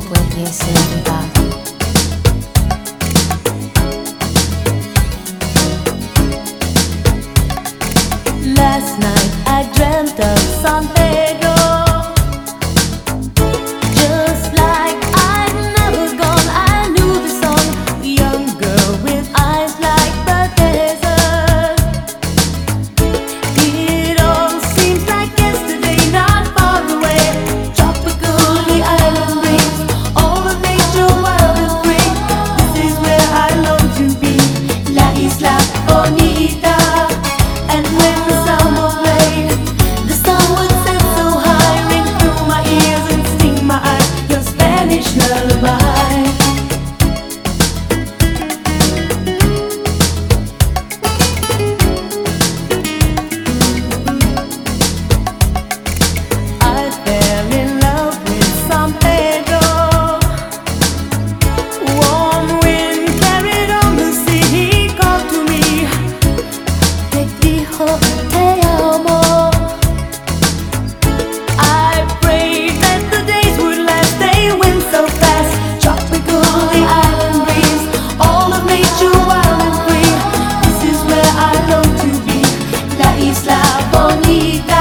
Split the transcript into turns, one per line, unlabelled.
como pudiese llegar. bonita.